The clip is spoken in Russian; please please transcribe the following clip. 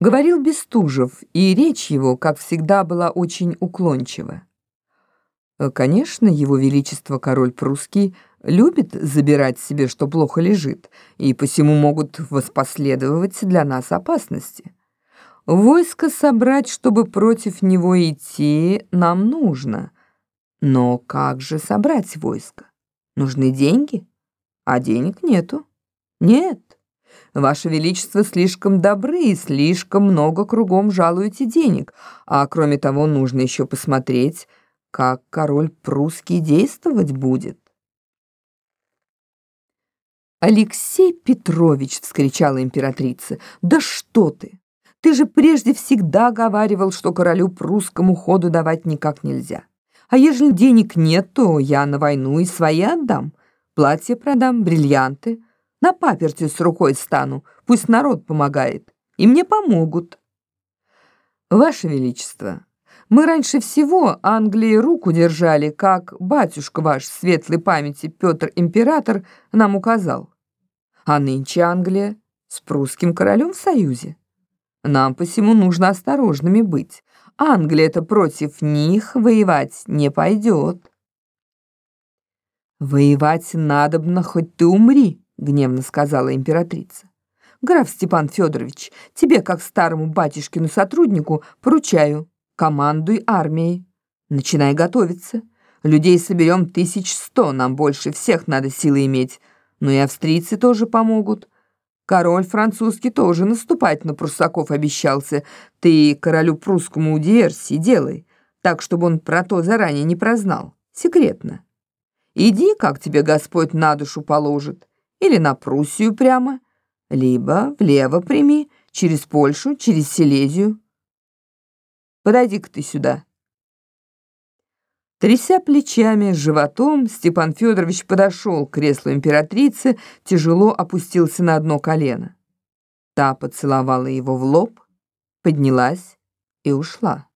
Говорил Бестужев, и речь его, как всегда, была очень уклончива. Э, конечно, его величество король прусский любит забирать себе, что плохо лежит, и посему могут воспоследовать для нас опасности. Войско собрать, чтобы против него идти, нам нужно. Но как же собрать войско? Нужны деньги? А денег нету. Нет. Ваше Величество слишком добры и слишком много кругом жалуете денег, а кроме того нужно еще посмотреть, как король прусский действовать будет. «Алексей Петрович!» — вскричала императрица. «Да что ты! Ты же прежде всегда говаривал, что королю прусскому ходу давать никак нельзя. А ежели денег нет, то я на войну и свои отдам. Платье продам, бриллианты. На паперти с рукой стану, пусть народ помогает. И мне помогут. Ваше Величество, мы раньше всего Англии руку держали, как батюшка ваш светлой памяти Петр Император нам указал. А нынче Англия с прусским королем в союзе. Нам посему нужно осторожными быть. Англия-то против них воевать не пойдет. Воевать надобно, хоть ты умри, гневно сказала императрица. Граф Степан Федорович, тебе, как старому батюшкину сотруднику, поручаю, командуй армией. Начинай готовиться. Людей соберем тысяч сто, нам больше всех надо силы иметь. Но и австрийцы тоже помогут. Король французский тоже наступать на прусаков обещался. Ты королю прусскому диверсии делай, так, чтобы он про то заранее не прознал. Секретно. Иди, как тебе Господь на душу положит или на Пруссию прямо, либо влево прими, через Польшу, через Силезию. Подойди-ка ты сюда». Тряся плечами, животом, Степан Федорович подошел к креслу императрицы, тяжело опустился на одно колено. Та поцеловала его в лоб, поднялась и ушла.